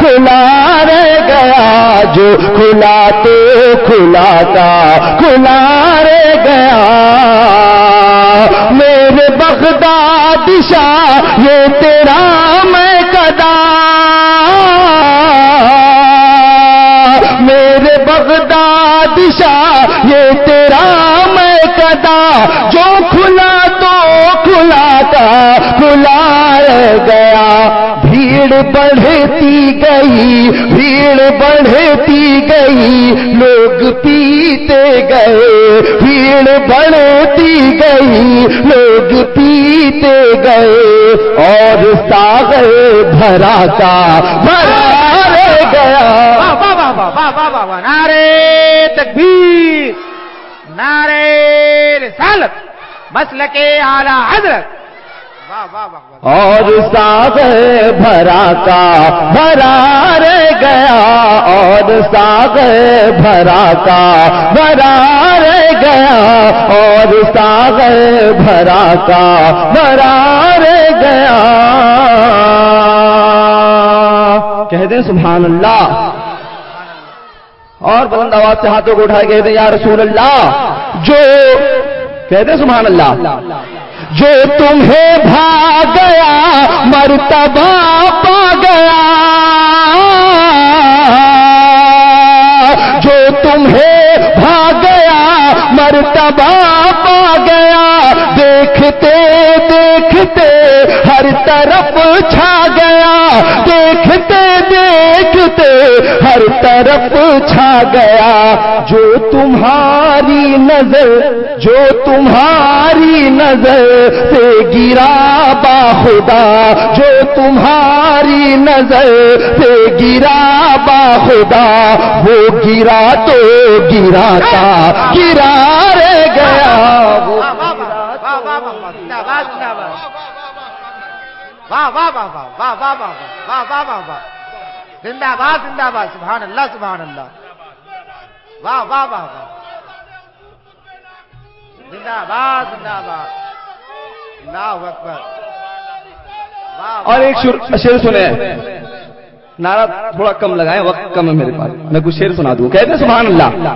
کھلا رہ گیا جو کھلا تو کھلا کا کھلا رہ گیا۔ میرے بغداد شاہ، یہ تیرا میں کدا۔ میرے بغداد شاہ، یہ تیرا میں کدا۔ جو کھلا تو کھلا کا کھلا رہ گیا۔ بھیڑ بڑھتی گئی بھیڑ بڑھتی گئی لوگ پیتے گئے بھیڑ بڑھتی گئی لوگ پیتے گئے اور ساگر بھرا کا بھرا رہ گیا نارے تکبیر نارے رسالت مسل کے اعلی حضرت اور ساگر بھرا کا بھرا رہ گیا اور ساگر بھرا کا بھرا رہ گیا اور ساگر بھرا کا بھرا رہ گیا کہہ دیں سبحان اللہ اور بلند آواز سے ہاتھوں کو اٹھائے کہہ دیں یا رسول اللہ جو کہہ دیں سبحان اللہ جو تمہیں بھاگ گیا، مرتبہ پا گیا جو تمہیں بھاگ گیا، مرتبہ پا گیا دیکھتے دیکھتے، ہر طرف چھا گیا۔ دیکھتے دیکھتے، ہر طرف چھا گیا۔ جو تمہاری نظر، جو تمہاری نظر سے گرا با خدا، جو تمہاری نظر سے گرا با خدا، وہ گرا تو گرا تھا گرا رہ گیا زندہ باد زندہ باد، سبحان اللہ سبحان اللہ۔ واہ واہ واہ واہ۔ زندہ باد زندہ باد۔ اللہ اکبر۔ اور ایک شیر سنے نعرہ تھوڑا کم لگائیں، وقت کم ہے میرے پاس۔ میں کچھ شیر سنا دوں۔ کہتے ہیں سبحان اللہ۔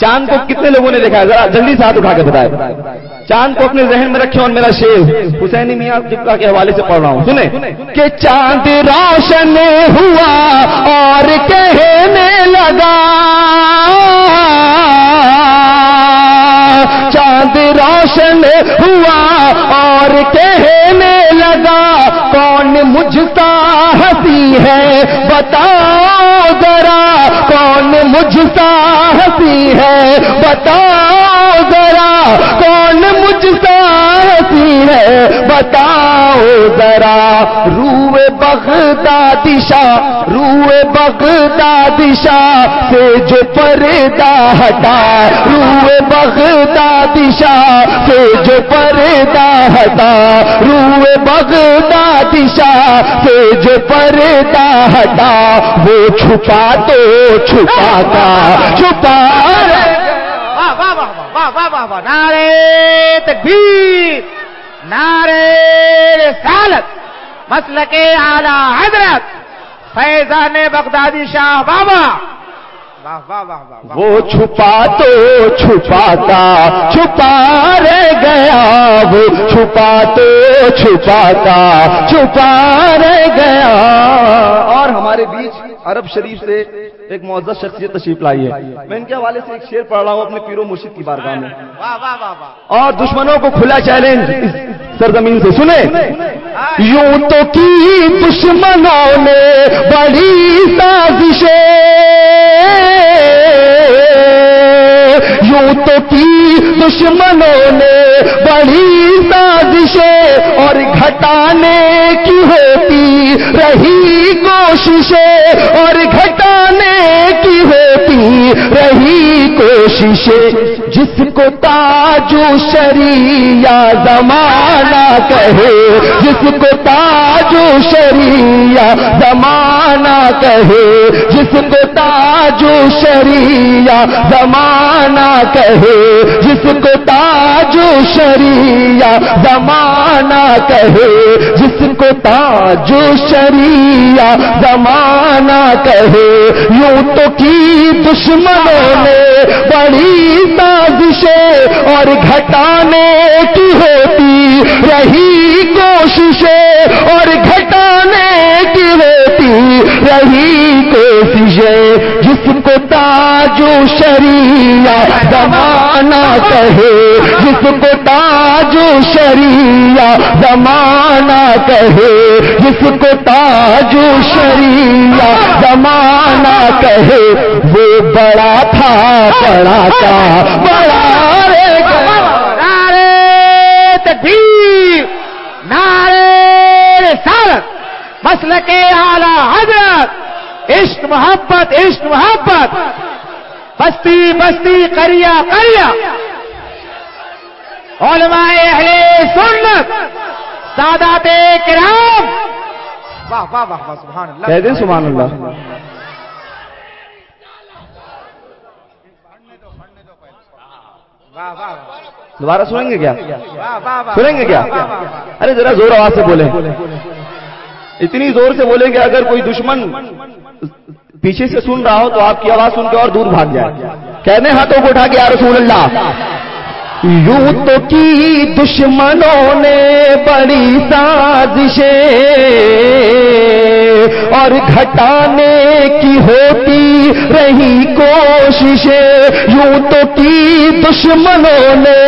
چاند کو کتنے لوگوں نے دیکھا ہے؟ ذرا جلدی سے ہاتھ اٹھا کے بتائے چاند کو اپنے ذہن میں رکھے اور میرا شیر حسینی میاں جبکا کے حوالے سے پڑھ رہا ہوں۔ سنیں۔ کہ چاند روشن ہوا اور کہنے لگا۔ روشن ہوا اور کہنے لگا، کون مجھتا ہنسی ہے؟ بتاؤ ذرا، کون مجھتا ہنسی ہے؟ بتاؤ ذرا، کون مجھتا ہے بتاؤ ذرا روئے بغدا دشا روئے بغدا دشا سے جو پردہ ہٹا روئے بغدا دشا سے جو پردہ ہٹا روئے بغدا دشا سے جو پردہ ہٹا وہ چھپا تو چھپا کا چھپا واہ واہ واہ واہ واہ واہ واہ نعرے تکبیر نعرے رسالت مسلک اعلی حضرت فیضان بغدادی شاہ بابا۔ واہ واہ واہ واہ وہ چھپا تو چھپاتا چھپا رہ گیا۔ وہ چھپا تو چھپاتا چھپا رہ گیا۔ اور ہمارے بیچ عرب شریف سے ایک معزز شخصیت تشریف لائی ہے۔ میں ان کے حوالے سے ایک شعر پڑھ رہا ہوں اپنے پیرو مرشد کی بارگاہ میں۔ اور دشمنوں کو کھلا چیلنج سرزمین سے۔ سنے یوں تو کی دشمنوں نے بڑی سازشیں تو کی دشمنوں نے بڑی سازشیں اور گھٹانے کی ہوتی رہی کوششیں اور گھٹانے کی ہوتی رہی کوششیں۔ جس کو تاجو شریع زمانہ کہے، جس کو تاجو شریع زمانہ کہے، جس کو تاج تاجو شریعہ زمانہ کہے، جس کو تاجو شریعہ زمانہ کہے، جس کو تاجو شریعہ زمانہ کہے۔ یوں تو کی دشمنوں نے بڑی سازشیں اور گھٹانے کی ہوتی، رہی کوششیں اور گھٹانے کوششیں جس کو تاجو شریعہ زمانہ کہے، جس کو تاجو شریعہ زمانہ کہے، جس کو تاجو شریعہ زمانہ کہے۔ وہ بڑا تھا بڑا تھا، بڑا رے نعرے تکبیر مسل کے اعلی حضرت عشق محبت عشق محبت. بستی بستی کریا کریا علماء اہل سنت سادات کرام. واہ واہ واہ واہ سبحان اللہ. کہہ دیں سبحان اللہ. دوبارہ سنیں گے کیا؟ سنیں گے کیا؟ ارے ذرا زور آواز سے بولیں۔ اتنی زور سے بولیں گے اگر کوئی دشمن پیچھے سے سن رہا ہو تو آپ کی آواز سن کے اور دور بھاگ جائے۔ کہنے ہاتھوں کو اٹھا کے رسول اللہ یوں تو کی دشمنوں نے بڑی سازشیں اور گھٹانے کی ہوتی رہی کوششیں۔ یوں تو کی دشمنوں نے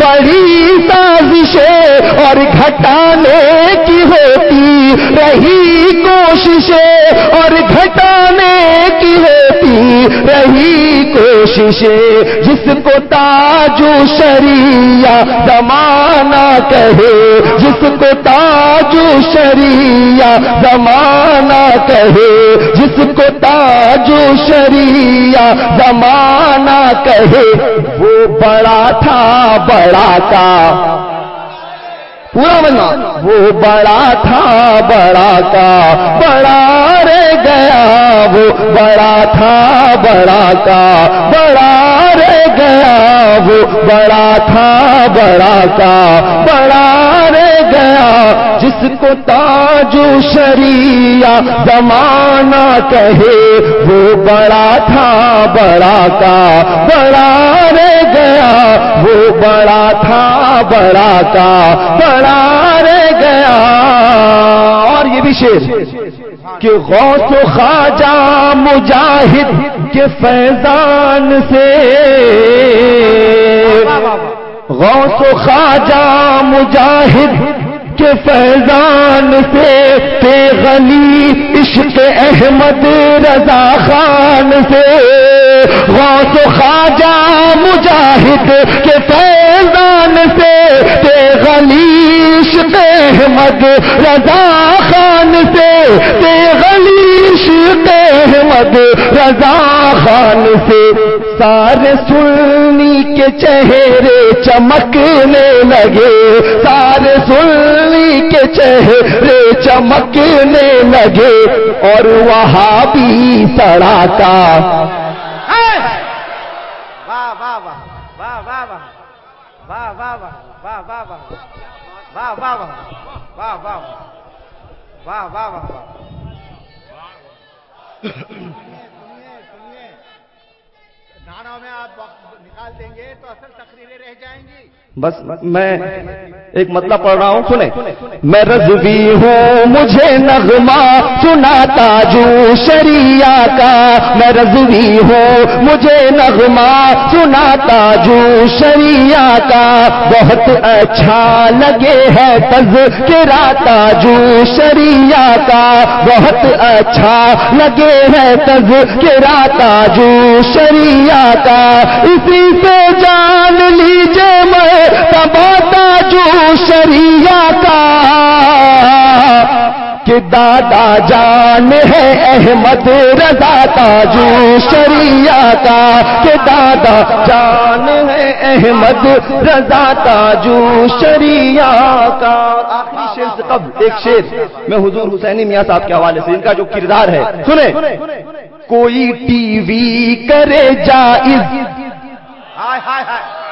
بڑی سازشیں اور گھٹانے کی ہوتی رہی کوششیں اور گھٹانے کی ہوتی رہی کوششیں۔ جس کو تاجو شریعہ زمانہ کہے، جس کو تاجو شریعہ زمانہ کہے، جس کو تاجو شریعہ زمانہ کہے۔ وہ بڑا تھا، بڑا کا پورا وہ بڑا تھا، بڑا کا، بڑا رہ گیا۔ وہ بڑا تھا، بڑا کا، بڑا رہ گیا۔ وہ بڑا تھا، بڑا کا، بڑا رے گیا، جس کو تاجو شریعہ زمانہ کہے، وہ بڑا تھا، بڑا کا، بڑا رہ گیا، وہ بڑا تھا، بڑا کا، بڑا رہ گیا۔ اور یہ بھی شیر کہ غوث و خواجہ مجاہد کے فیضان سے غوث و خواجہ مجاہد کے فیضان سے تے غلی عشق احمد رضا خان سے۔ غوث و خواجہ مجاہد کے فیضان سے تے غلی عشق احمد رضا خان سے۔ تے غلی عشق رضا خان سے سارے سنی کے چہرے چمکنے لگے سارے سنی کے چہرے چمکنے لگے اور وہاں بھی سڑا کا واہ واہ واہ واہ واہ واہ واہ واہ واہ واہ واہ واہ واہ واہ واہ واہ واہ میں آپ وقت نکال دیں گے تو اصل تقریریں رہ جائیں گی۔ بس میں ایک مطلب پڑھ رہا ہوں، سنیں۔ میں رضوی ہوں، مجھے نغمہ سناتا جو شریعہ کا۔ میں رضوی ہوں، مجھے نغمہ سناتا جو شریعہ کا۔ بہت اچھا لگے ہے تز کے جو شریعہ کا۔ بہت اچھا لگے ہے تز کے جو شریعہ کا اسی سے جان لیجے میں تباتا جو شریعہ کا۔ کہ دادا جان ہے، احمد رضا تاجو شریعہ کا۔ کہ دادا جان ہے، احمد رضا تاجو شریعہ کا۔ شیر سے قبل ایک شیر میں حضور حسینی میاں صاحب کے حوالے سے ان کا جو کردار ہے، سنیں۔ کوئی ٹی وی کرے جائز۔ ہائے ہائے ہائے۔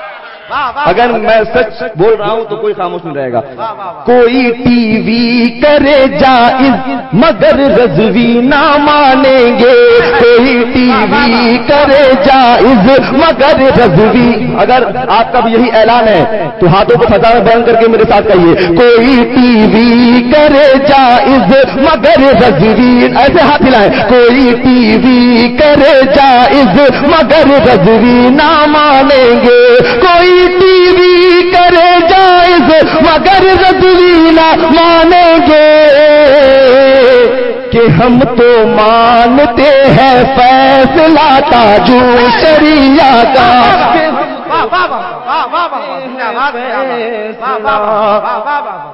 اگر میں سچ بول رہا ہوں تو کوئی خاموش نہیں رہے گا۔ کوئی ٹی وی کرے جائز، مگر رضوی نہ مانیں گے۔ کوئی ٹی وی کرے جائز، مگر رضوی۔ اگر آپ کا بھی یہی اعلان ہے، تو ہاتھوں کو فضا میں کر کے میرے ساتھ کہیے۔ کوئی ٹی وی کرے جائز، مگر رضوی۔ ایسے ہاتھ ہلائیں۔ کوئی ٹی وی کرے جائز، مگر رضوی نہ مانیں گے۔ کوئی ٹی وی کرے جائز، مگر رضوی مانیں گے کہ ہم تو مانتے ہیں فیصلہ تاجو شریعہ کا۔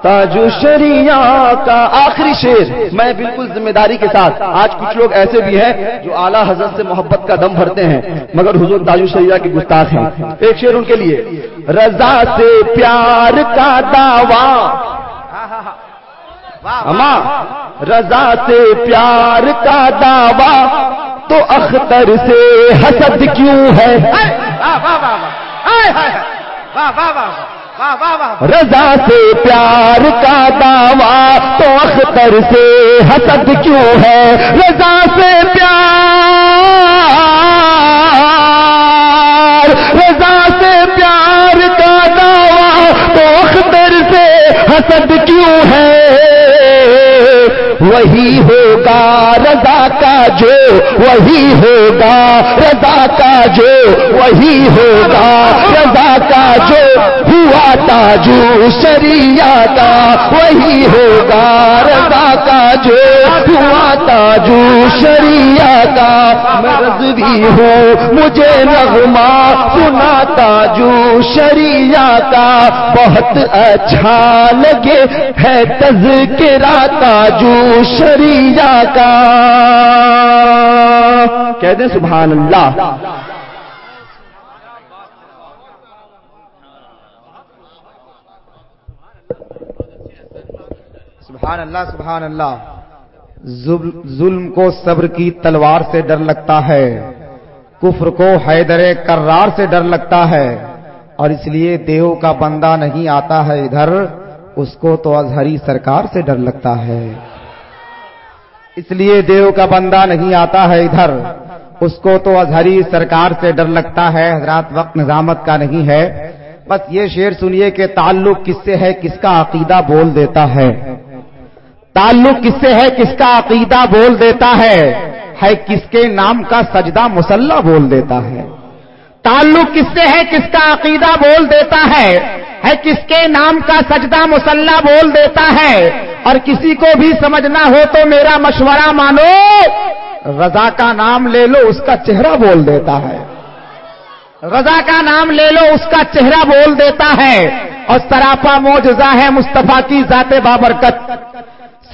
تاجو شریعہ کا آخری شیر میں بالکل ذمہ داری کے ساتھ آج کچھ لوگ ایسے بھی ہیں جو اعلیٰ حضرت سے محبت کا دم بھرتے ہیں مگر حضور تاجو شریعہ کی گستاخ ہیں ایک شیر ان کے لیے رضا سے پیار کا دعویٰ ہاں ہاں ہاں رضا سے پیار کا دعویٰ تو اختر سے حسد کیوں ہے رضا سے پیار کا دعویٰ تو اختر سے حسد کیوں ہے؟ رضا سے پیار۔ رضا سے پیار کا دعویٰ تو اختر سے حسد کیوں ہے؟ وہی ہوگا رضا کا جو، وہی ہوگا رضا کا جو، وہی ہوگا رضا کا جو۔ ہوا تاجو شریعہ کا، وہی ہوگا رضا کا جو۔ ہوا تاجو شریعہ کا، میں رضوی ہوں، مجھے نغمہ سنا تاجو شریعہ کا۔ بہت اچھا لگے ہے تذکرہ تاجو شریعہ کا۔ کہہ دیں سبحان اللہ۔ سبحان اللہ سبحان اللہ۔ ظلم کو صبر کی تلوار سے ڈر لگتا ہے۔ کفر کو حیدر کرار سے ڈر لگتا ہے۔ اور اس لیے دیو کا بندہ نہیں آتا ہے ادھر، اس کو تو اظہری سرکار سے ڈر لگتا ہے۔ اس لیے دیو کا بندہ نہیں آتا ہے ادھر، اس کو تو اظہری سرکار سے ڈر لگتا ہے۔ حضرات، وقت نظامت کا نہیں ہے۔ بس یہ شعر سنیے کہ تعلق کس سے ہے، کس کا عقیدہ بول دیتا ہے۔ تعلق کس سے ہے؟ کس کا عقیدہ بول دیتا ہے؟ ہے کس کے نام کا سجدہ مسلح بول دیتا ہے؟ تعلق کس سے ہے؟ کس کا عقیدہ بول دیتا ہے؟ ہے کس کے نام کا سجدہ مسلح بول دیتا ہے؟ اور کسی کو بھی سمجھنا ہو تو میرا مشورہ مانو رضا کا نام لے لو، اس کا چہرہ بول دیتا ہے۔ رضا کا نام لے لو، اس کا چہرہ بول دیتا ہے۔ اور سراپا موجزہ ہے مصطفیٰ کی ذات بابرکت۔